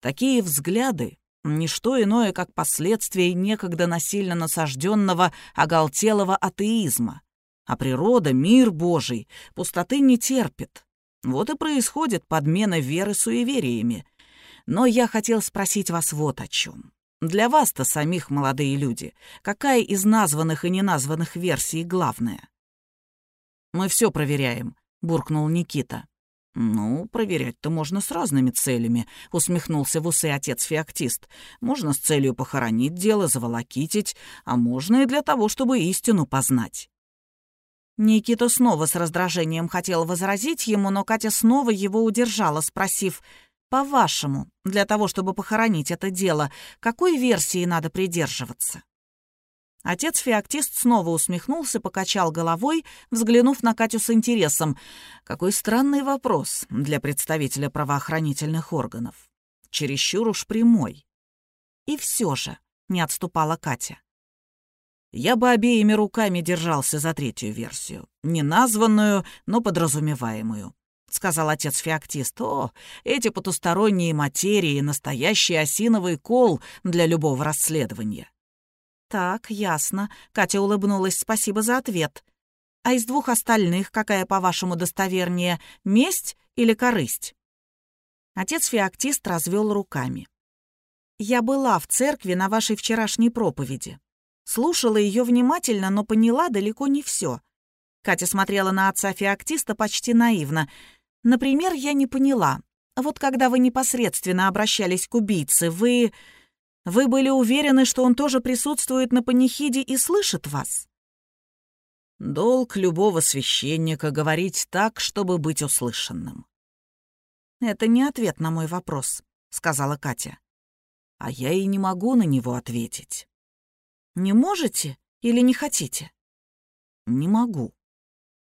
Speaker 2: Такие взгляды — ничто иное, как последствия некогда насильно насажденного, оголтелого атеизма — а природа, мир Божий, пустоты не терпит. Вот и происходит подмена веры суевериями. Но я хотел спросить вас вот о чем. Для вас-то самих, молодые люди, какая из названных и неназванных версий главная?
Speaker 1: «Мы все проверяем», — буркнул Никита.
Speaker 2: «Ну, проверять-то можно с разными целями», — усмехнулся в усы отец Феоктист. «Можно с целью похоронить дело, заволокитить, а можно и для того, чтобы истину познать».
Speaker 1: Никита снова с раздражением хотел возразить ему, но Катя снова его удержала, спросив, «По-вашему, для того, чтобы похоронить это дело, какой версии надо придерживаться?» Отец Феоктист снова усмехнулся, покачал головой, взглянув на Катю с интересом.
Speaker 2: «Какой странный вопрос для представителя правоохранительных органов. Чересчур уж прямой».
Speaker 1: «И все же», — не отступала Катя.
Speaker 2: Я бы обеими руками держался за третью версию. Не названную, но подразумеваемую. — сказал отец Феоктист. «О, эти потусторонние материи — настоящий осиновый кол для любого расследования».
Speaker 1: «Так, ясно». Катя улыбнулась. «Спасибо за ответ. А из двух остальных какая, по-вашему, достовернее, месть или корысть?» Отец Феоктист развел руками. «Я была в церкви на вашей вчерашней проповеди. Слушала ее внимательно, но поняла далеко не все. Катя смотрела на отца феоктиста почти наивно. Например, я не поняла. Вот когда вы непосредственно обращались к убийце, вы... Вы были уверены, что он тоже присутствует на панихиде и слышит вас?
Speaker 2: Долг любого священника — говорить так, чтобы быть услышанным.
Speaker 1: «Это не ответ на мой вопрос», — сказала Катя.
Speaker 2: «А я и не могу на него ответить».
Speaker 1: Не можете или не хотите?
Speaker 2: Не могу.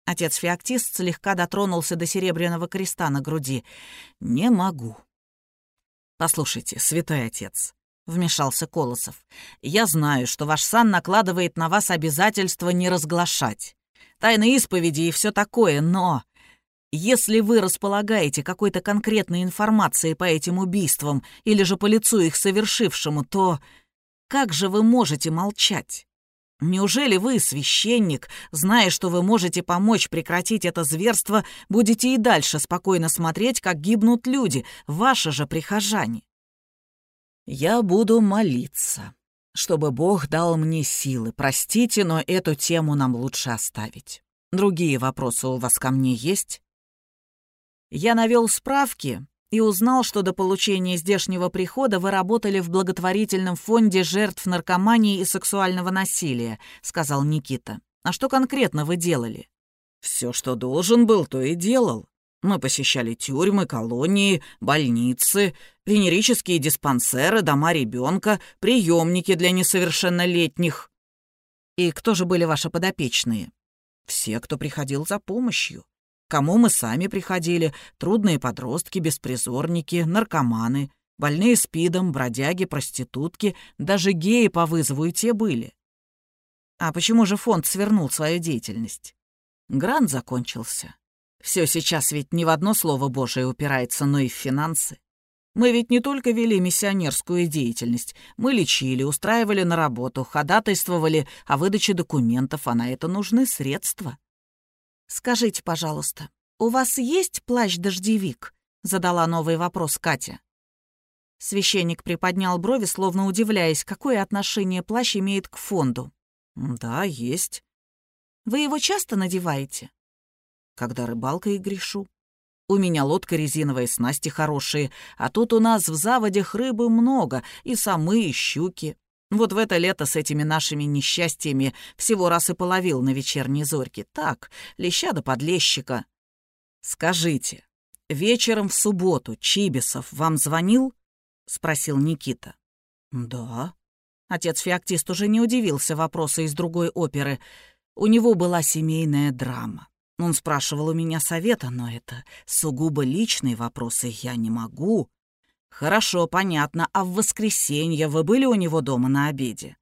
Speaker 1: Отец Феоктист слегка дотронулся до серебряного креста на груди.
Speaker 2: Не могу. Послушайте, святой отец, вмешался Колосов. Я знаю, что ваш сан накладывает на вас обязательство не разглашать. Тайны исповеди и все такое, но... Если вы располагаете какой-то конкретной информацией по этим убийствам или же по лицу их совершившему, то как же вы можете молчать? Неужели вы, священник, зная, что вы можете помочь прекратить это зверство, будете и дальше спокойно смотреть, как гибнут люди, ваши же прихожане? Я буду молиться, чтобы Бог дал мне силы. Простите, но эту тему нам лучше оставить. Другие вопросы у вас ко мне есть? Я навел справки и узнал, что до получения здешнего прихода вы работали в благотворительном фонде жертв наркомании и сексуального насилия», — сказал Никита. «А что конкретно вы делали?» «Все, что должен был, то и делал. Мы посещали тюрьмы, колонии, больницы, венерические диспансеры, дома ребенка, приемники для несовершеннолетних. И кто же были ваши подопечные? Все, кто приходил за помощью. Кому мы сами приходили, трудные подростки, беспризорники, наркоманы, больные спидом, бродяги, проститутки, даже геи по вызову и те были. А почему же фонд свернул свою деятельность? Грант закончился. Все сейчас ведь не в одно слово Божие упирается, но и в финансы. Мы ведь не только вели миссионерскую деятельность, мы лечили, устраивали на работу, ходатайствовали о выдаче документов, а на это нужны средства.
Speaker 1: «Скажите, пожалуйста, у вас есть плащ-дождевик?» — задала новый вопрос Катя. Священник приподнял брови, словно удивляясь, какое отношение плащ имеет к фонду.
Speaker 2: «Да, есть».
Speaker 1: «Вы его часто надеваете?»
Speaker 2: «Когда рыбалкой грешу». У меня лодка резиновая, снасти хорошие, а тут у нас в заводях рыбы много, и самы, и щуки. Вот в это лето с этими нашими несчастьями всего раз и половил на вечерней зорьке. Так, леща да подлещика. Скажите, вечером в субботу Чибисов вам звонил? Спросил Никита.
Speaker 1: Да. Отец Феоктист уже не удивился вопросу из другой оперы. У него была семейная драма. Он спрашивал у меня совета, но это сугубо личные вопросы, я не могу.
Speaker 2: Хорошо, понятно. А в воскресенье вы были у него дома на обеде?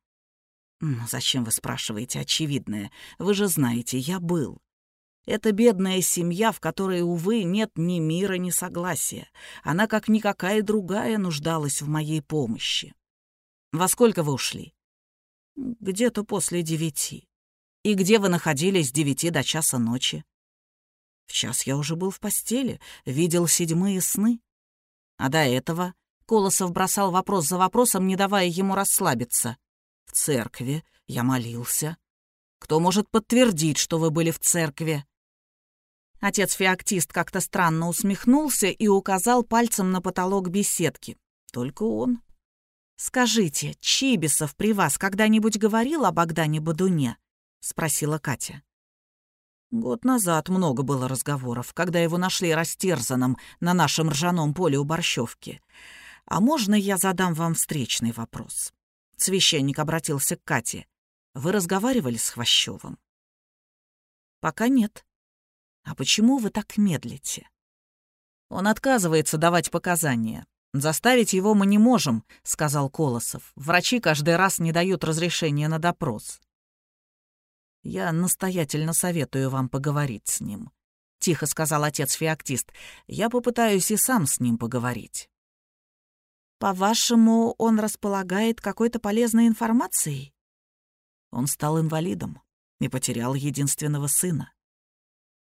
Speaker 1: Ну, зачем вы спрашиваете очевидное? Вы же знаете, я был. Это бедная семья, в которой, увы, нет ни мира, ни согласия. Она, как никакая другая, нуждалась в моей помощи.
Speaker 2: Во сколько вы ушли?
Speaker 1: Где-то после девяти.
Speaker 2: И где вы находились с девяти до часа ночи?
Speaker 1: В час я уже был в постели, видел седьмые сны.
Speaker 2: А до этого Колосов бросал вопрос за вопросом, не давая ему расслабиться.
Speaker 1: В церкви я молился.
Speaker 2: Кто может подтвердить, что вы были в церкви?
Speaker 1: Отец Феоктист как-то странно усмехнулся и указал пальцем на потолок беседки. Только он. «Скажите, Чибисов при вас когда-нибудь говорил о Богдане Бадуне?» — спросила Катя.
Speaker 2: Год назад много было разговоров, когда его нашли растерзанным на нашем ржаном поле у Борщевки. А можно я задам вам встречный вопрос? Священник обратился к Кате. Вы разговаривали с Хвощевым?
Speaker 1: Пока нет. А почему вы так медлите?
Speaker 2: Он отказывается давать показания. Заставить его мы не можем, сказал Колосов. Врачи каждый раз не дают разрешения на допрос. «Я настоятельно советую вам поговорить с ним», — тихо сказал отец-феоктист. «Я попытаюсь и сам с ним поговорить».
Speaker 1: «По-вашему, он располагает какой-то полезной информацией?»
Speaker 2: Он стал инвалидом и потерял единственного сына.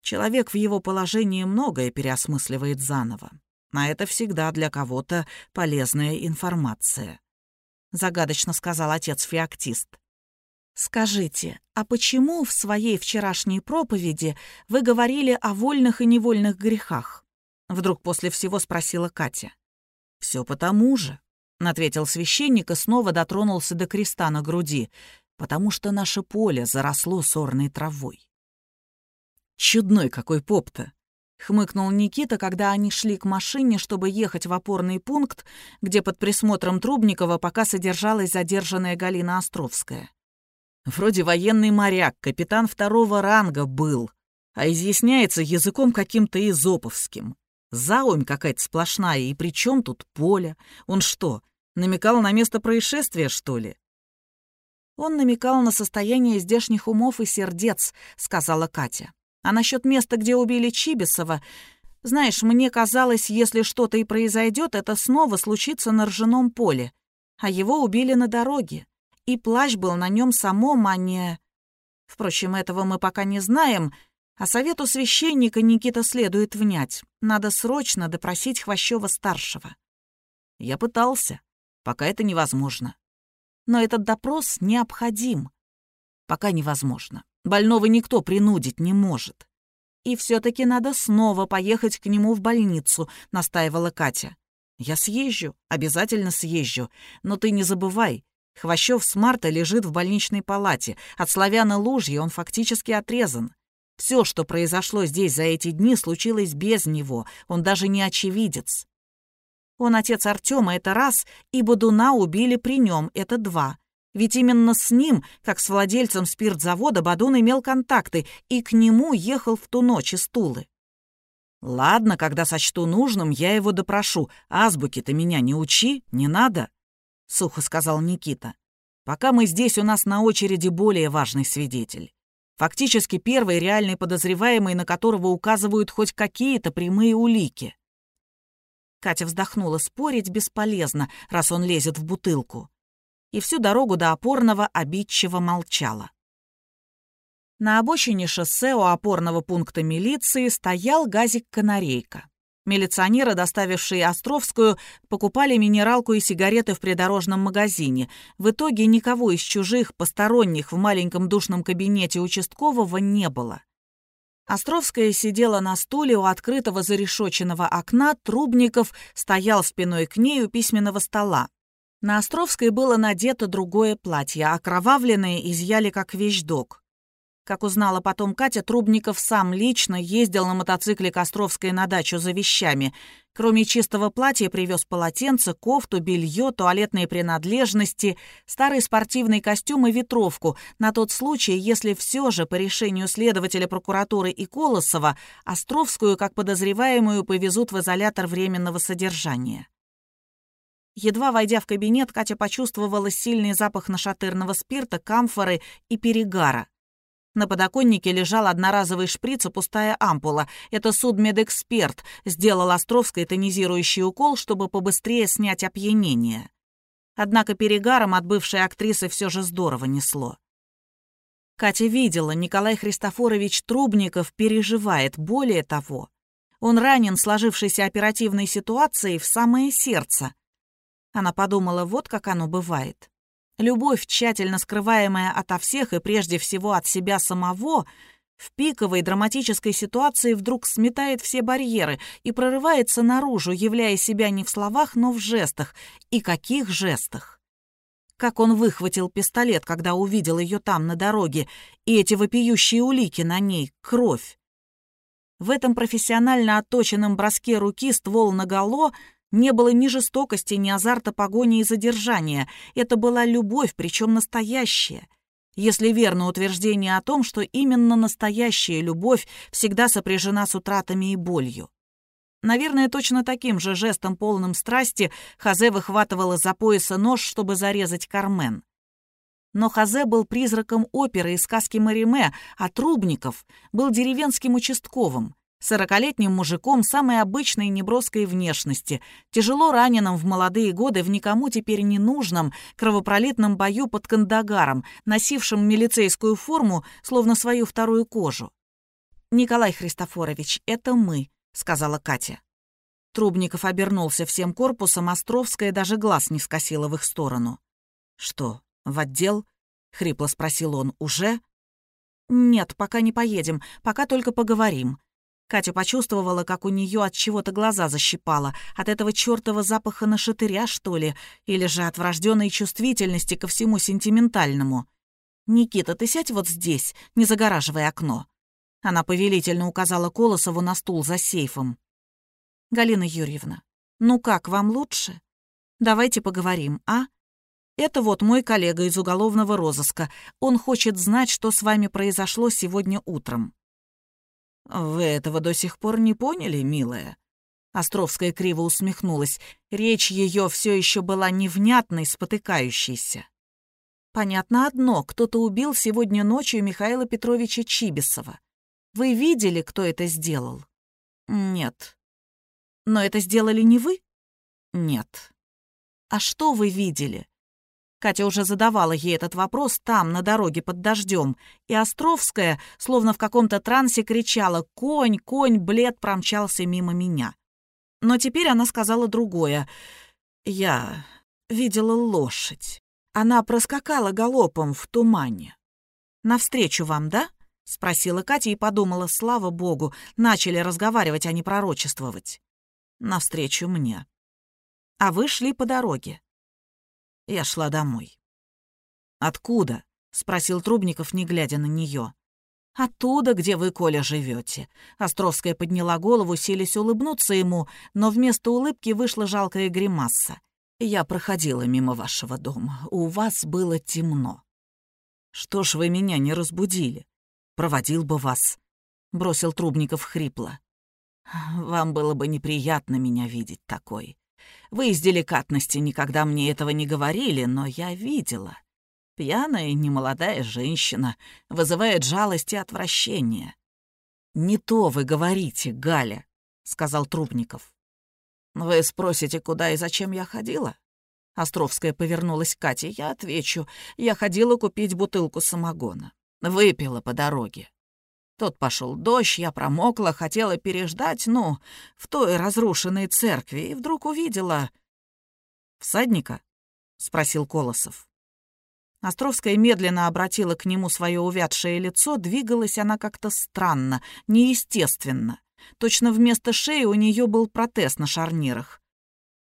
Speaker 2: Человек в его положении многое переосмысливает заново, а это всегда для кого-то полезная информация. Загадочно сказал отец-феоктист.
Speaker 1: «Скажите, а почему в своей вчерашней проповеди вы говорили о вольных и невольных грехах?» Вдруг после всего спросила Катя.
Speaker 2: «Все потому же», — ответил священник и снова дотронулся до креста на груди, «потому что наше поле заросло сорной травой». «Чудной какой поп-то!» — хмыкнул Никита, когда они шли к машине, чтобы ехать в опорный пункт, где под присмотром Трубникова пока содержалась задержанная Галина Островская. Вроде военный моряк, капитан второго ранга был, а изъясняется языком каким-то изоповским. Заумь какая-то сплошная, и при чем тут поле? Он что, намекал на место происшествия, что ли?
Speaker 1: Он намекал на состояние здешних умов и сердец, сказала Катя. А насчет места, где убили Чибисова, знаешь, мне казалось, если что-то и произойдет, это снова случится на ржаном поле, а его убили на дороге и плащ был на нем самом, а не... Впрочем, этого мы пока не знаем, а совету священника Никита следует внять. Надо срочно допросить Хвощева-старшего.
Speaker 2: Я пытался. Пока это невозможно.
Speaker 1: Но этот допрос необходим.
Speaker 2: Пока невозможно. Больного никто принудить не может.
Speaker 1: И все-таки надо снова поехать к нему в больницу, настаивала Катя.
Speaker 2: Я съезжу, обязательно съезжу. Но ты не забывай, Хвощев с марта лежит в больничной палате. От славяна лужьи он фактически отрезан. Все, что произошло здесь за эти дни, случилось без него. Он даже не очевидец. Он отец Артема, это раз, и Бодуна убили при нем, это два. Ведь именно с ним, как с владельцем спиртзавода, Бадун имел контакты и к нему ехал в ту ночь из Тулы. «Ладно, когда сочту нужным, я его допрошу. Азбуки ты меня не учи, не надо», — сухо сказал Никита. «Пока мы здесь, у нас на очереди более важный свидетель. Фактически первый реальный подозреваемый, на которого указывают хоть какие-то прямые улики». Катя вздохнула, спорить бесполезно, раз он лезет в бутылку. И всю дорогу до опорного обидчиво молчала. На обочине шоссе у опорного пункта милиции стоял газик-канарейка. Милиционеры, доставившие Островскую, покупали минералку и сигареты в придорожном магазине. В итоге никого из чужих, посторонних в маленьком душном кабинете участкового не было. Островская сидела на стуле у открытого зарешоченного окна, Трубников стоял спиной к ней у письменного стола. На Островской было надето другое платье, окровавленное изъяли как вещдок. Как узнала потом Катя, Трубников сам лично ездил на мотоцикле Костровской на дачу за вещами. Кроме чистого платья привез полотенце, кофту, белье, туалетные принадлежности, старый спортивный костюм и ветровку на тот случай, если все же по решению следователя прокуратуры и Колосова Островскую как подозреваемую повезут в изолятор временного содержания. Едва войдя в кабинет, Катя почувствовала сильный запах нашатырного спирта, камфоры и перегара. На подоконнике лежал одноразовый шприц и пустая ампула. Это судмедэксперт сделал Островской тонизирующий укол, чтобы побыстрее снять опьянение. Однако перегаром от бывшей актрисы все же здорово несло. Катя видела, Николай Христофорович Трубников переживает, более того. Он ранен сложившейся оперативной ситуацией в самое сердце. Она подумала, вот как оно бывает. Любовь, тщательно скрываемая ото всех и прежде всего от себя самого, в пиковой драматической ситуации вдруг сметает все барьеры и прорывается наружу, являя себя не в словах, но в жестах. И каких жестах? Как он выхватил пистолет, когда увидел ее там, на дороге, и эти вопиющие улики на ней, кровь. В этом профессионально отточенном броске руки ствол наголо — не было ни жестокости, ни азарта погони и задержания. Это была любовь, причем настоящая. Если верно утверждение о том, что именно настоящая любовь всегда сопряжена с утратами и болью. Наверное, точно таким же жестом, полным страсти, Хазе выхватывала за пояса нож, чтобы зарезать Кармен. Но Хазе был призраком оперы и сказки Мариме, а Трубников был деревенским участковым. Сорокалетним мужиком самой обычной неброской внешности, тяжело раненым в молодые годы в никому теперь не нужном кровопролитном бою под Кандагаром, носившим милицейскую форму, словно свою вторую кожу. «Николай Христофорович, это мы», — сказала Катя. Трубников обернулся всем корпусом, Островская даже глаз не скосила в их сторону. «Что, в отдел?» — хрипло спросил он. «Уже?» «Нет, пока не поедем, пока только поговорим», Катя почувствовала, как у нее от чего-то глаза защипало, от этого чертова запаха на шатыря, что ли, или же от врожденной чувствительности ко всему сентиментальному. «Никита, ты сядь вот здесь, не загораживай окно». Она повелительно указала Колосову на стул за сейфом. «Галина Юрьевна, ну как, вам лучше? Давайте поговорим, а? Это вот мой коллега из уголовного розыска. Он хочет знать, что с вами произошло сегодня утром». «Вы этого до сих пор не поняли, милая?» Островская криво усмехнулась. Речь ее все еще была невнятной, спотыкающейся. «Понятно одно. Кто-то убил сегодня ночью Михаила Петровича Чибисова. Вы видели, кто это сделал?» «Нет». «Но это сделали не вы?» «Нет». «А что вы видели?» Катя уже задавала ей этот вопрос там, на дороге под дождем, и Островская, словно в каком-то трансе, кричала «Конь, конь, блед промчался мимо меня». Но теперь она сказала другое. «Я видела лошадь. Она проскакала галопом в тумане. Навстречу вам, да?» — спросила Катя и подумала, слава богу, начали разговаривать, а не пророчествовать. «Навстречу мне». «А вы шли по дороге?» Я шла домой. «Откуда?» — спросил Трубников, не глядя на нее.
Speaker 1: Оттуда, где вы, Коля, живете. Островская подняла голову, силясь улыбнуться ему, но вместо улыбки вышла жалкая гримаса. Я проходила мимо вашего дома. У вас было темно. Что ж вы меня не разбудили? Проводил бы вас. Бросил Трубников хрипло. Вам было бы неприятно меня видеть такой. Вы из деликатности никогда мне этого не говорили, но я видела. Пьяная немолодая женщина вызывает жалость и отвращение. «Не то вы говорите, Галя», — сказал Трубников. «Вы спросите, куда и зачем я ходила?» Островская повернулась к Кате. «Я отвечу. Я ходила купить бутылку самогона. Выпила по дороге. Тот пошел дождь, я промокла, хотела переждать, ну, в той разрушенной церкви, и вдруг увидела... «Всадника?» — спросил Колосов. Островская медленно обратила к нему свое увядшее лицо, двигалась она как-то странно, неестественно. Точно вместо шеи у нее был протез на шарнирах.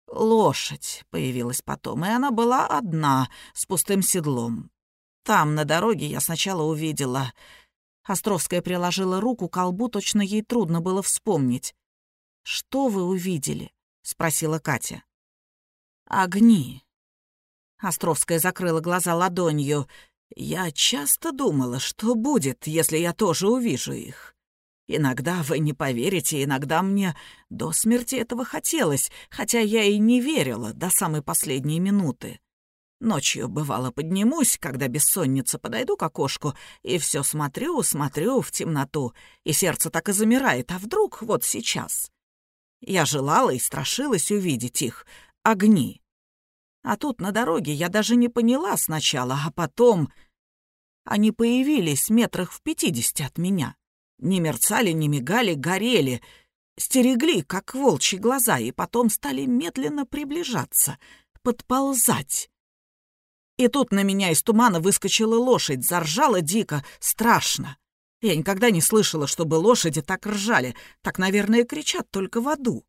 Speaker 1: Лошадь появилась потом, и она была одна, с пустым седлом. Там, на дороге, я сначала увидела... Островская приложила руку к колбу, точно ей трудно было вспомнить. «Что вы увидели?» — спросила Катя. «Огни», Островская закрыла глаза ладонью. «Я часто думала, что будет, если я тоже увижу их. Иногда вы не поверите, иногда мне до смерти этого хотелось, хотя я и не верила до самой последней минуты. Ночью, бывало, поднимусь, когда бессонница, подойду к окошку, и все смотрю, смотрю в темноту, и сердце так и замирает, а вдруг вот сейчас? Я желала и страшилась увидеть их, огни, а тут на дороге я даже не поняла сначала, а потом... Они появились метрах в пятидесяти от меня. Не мерцали, не мигали, горели, стерегли, как волчьи глаза, и потом стали медленно приближаться, подползать. И тут на меня из тумана выскочила лошадь, заржала дико, страшно. Я никогда не слышала, чтобы лошади так ржали, так, наверное, кричат только в аду.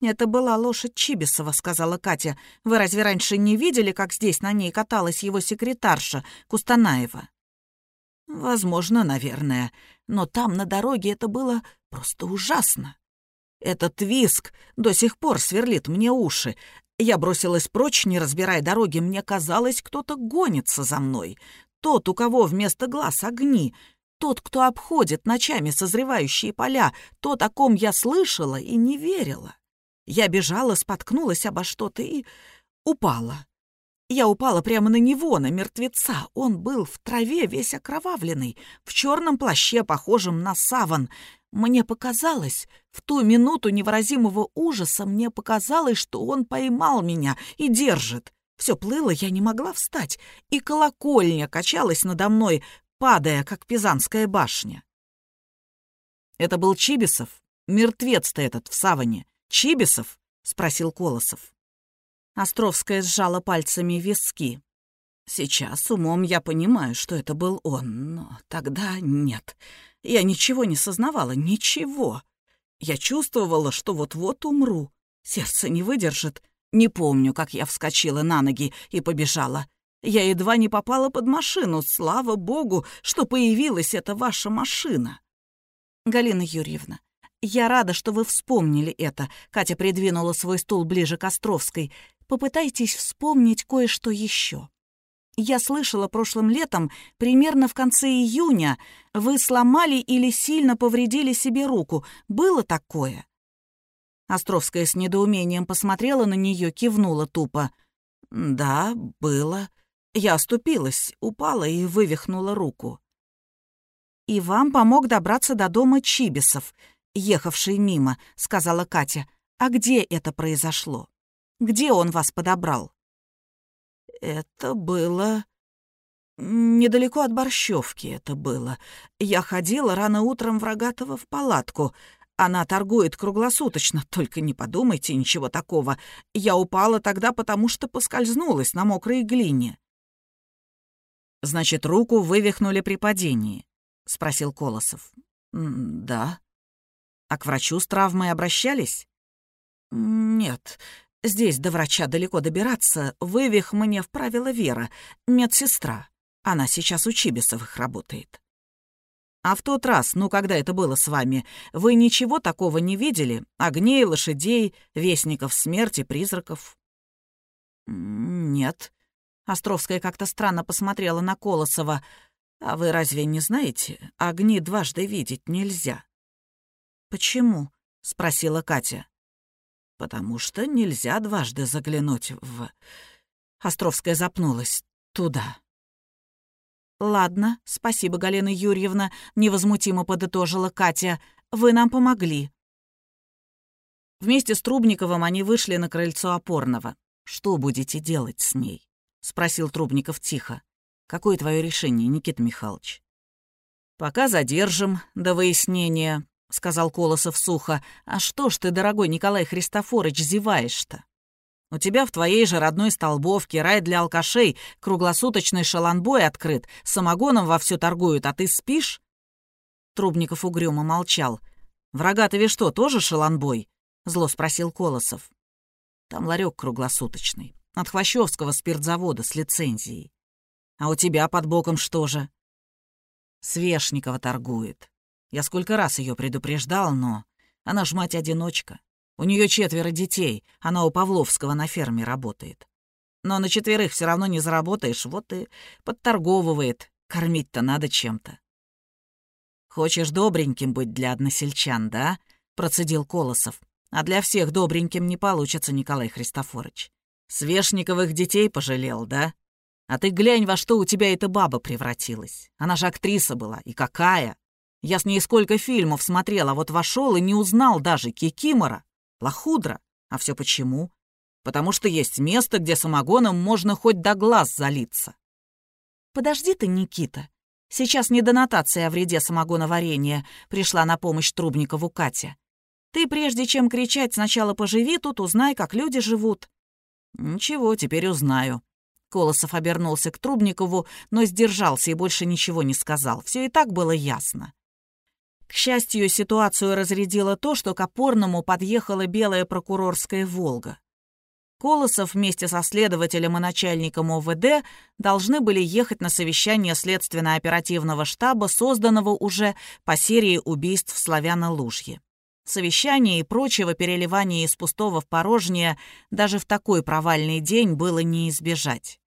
Speaker 1: «Это была лошадь Чибисова», — сказала Катя. «Вы разве раньше не видели, как здесь на ней каталась его секретарша, Кустанаева?» «Возможно, наверное. Но там, на дороге, это было просто ужасно. Этот виск до сих пор сверлит мне уши. Я бросилась прочь, не разбирая дороги. Мне казалось, кто-то гонится за мной. Тот, у кого вместо глаз огни. Тот, кто обходит ночами созревающие поля. Тот, о ком я слышала и не верила. Я бежала, споткнулась обо что-то и упала. Я упала прямо на него, на мертвеца. Он был в траве весь окровавленный, в черном плаще, похожем на саван. Мне показалось, в ту минуту невыразимого ужаса, мне показалось, что он поймал меня и держит. Все плыло, я не могла встать, и колокольня качалась надо мной, падая, как Пизанская башня. Это был Чибисов, мертвец-то этот в саване. Чибисов?» — спросил Колосов. Островская сжала пальцами виски. «Сейчас умом я понимаю, что это был он, но тогда нет. Я ничего не сознавала, ничего. Я чувствовала, что вот-вот умру. Сердце не выдержит. Не помню, как я вскочила на ноги и побежала. Я едва не попала под машину. Слава богу, что появилась эта ваша машина. Галина Юрьевна, «Я рада, что вы вспомнили это», — Катя придвинула свой стул ближе к Островской. «Попытайтесь вспомнить кое-что еще. Я слышала прошлым летом, примерно в конце июня, вы сломали или сильно повредили себе руку. Было такое?» Островская с недоумением посмотрела на нее, кивнула тупо. «Да, было. Я оступилась, упала и вывихнула руку». «И вам помог добраться до дома Чибисов», ехавший мимо», — сказала Катя. «А где это произошло? Где он вас подобрал?» «Это было...» «Недалеко от Борщевки это было. Я ходила рано утром в Рогатого в палатку. Она торгует круглосуточно, только не подумайте ничего такого. Я упала тогда, потому что поскользнулась на мокрой глине». «Значит, руку вывихнули при падении?» — спросил Колосов. «Да». А к врачу с травмой обращались? Нет, здесь до врача далеко добираться. Вывих мне вправила Вера, медсестра. Она сейчас у Чибисовых работает.
Speaker 2: А в тот раз, ну когда это было с вами, вы ничего такого не видели? Огней, лошадей, вестников смерти, призраков?»
Speaker 1: «Нет». Островская как-то странно посмотрела на Колосова. «А вы разве не знаете, огни дважды видеть нельзя?» «Почему?» — спросила Катя. «Потому что нельзя дважды заглянуть в...» Островская запнулась. «Туда». «Ладно, спасибо, Галина Юрьевна», — невозмутимо подытожила Катя. «Вы нам помогли». Вместе с Трубниковым они вышли на крыльцо опорного. «Что будете делать с ней?» — спросил Трубников тихо. «Какое твое решение, Никита Михайлович?» «Пока задержим до выяснения», — сказал Колосов сухо. «А что ж ты, дорогой Николай Христофорович, зеваешь-то? У тебя в твоей же родной Столбовке рай для алкашей, круглосуточный шаланбой открыт, самогоном вовсю торгуют, а ты спишь?» Трубников угрюмо молчал. «Врага ты что, тоже шаланбой?» — зло спросил Колосов. «Там ларек круглосуточный, от Хвощевского спиртзавода с лицензией. А у тебя под боком что же?» «Свешникова торгует. Я сколько раз ее предупреждал, но она ж мать-одиночка. У нее четверо детей, она у Павловского на ферме работает. Но на четверых все равно не заработаешь, вот и подторговывает. Кормить-то надо чем-то. «Хочешь добреньким быть для односельчан, да?» — процедил Колосов. «А для всех добреньким не получится, Николай Христофорович. Свешниковых детей пожалел, да? А ты глянь, во что у тебя эта баба превратилась. Она же актриса была, и какая! Я с ней сколько фильмов смотрел, а вот вошел и не узнал даже Кикимора. Лохудра. А все почему? Потому что есть место, где самогоном можно хоть до глаз залиться. Подожди ты, Никита. Сейчас не до нотации о вреде самогоноварения пришла на помощь Трубникову Катя. Ты, прежде чем кричать, сначала поживи тут, узнай, как люди живут. Ничего, теперь узнаю. Колосов обернулся к Трубникову, но сдержался и больше ничего не сказал. Все и так было ясно. К счастью, ситуацию разрядило то, что к опорному подъехала белая прокурорская «Волга». Колосов вместе со следователем и начальником ОВД должны были ехать на совещание следственно-оперативного штаба, созданного уже по серии убийств в Славяно-Лужье. Совещание и прочего переливания из пустого в порожнее даже в такой провальный день было не избежать.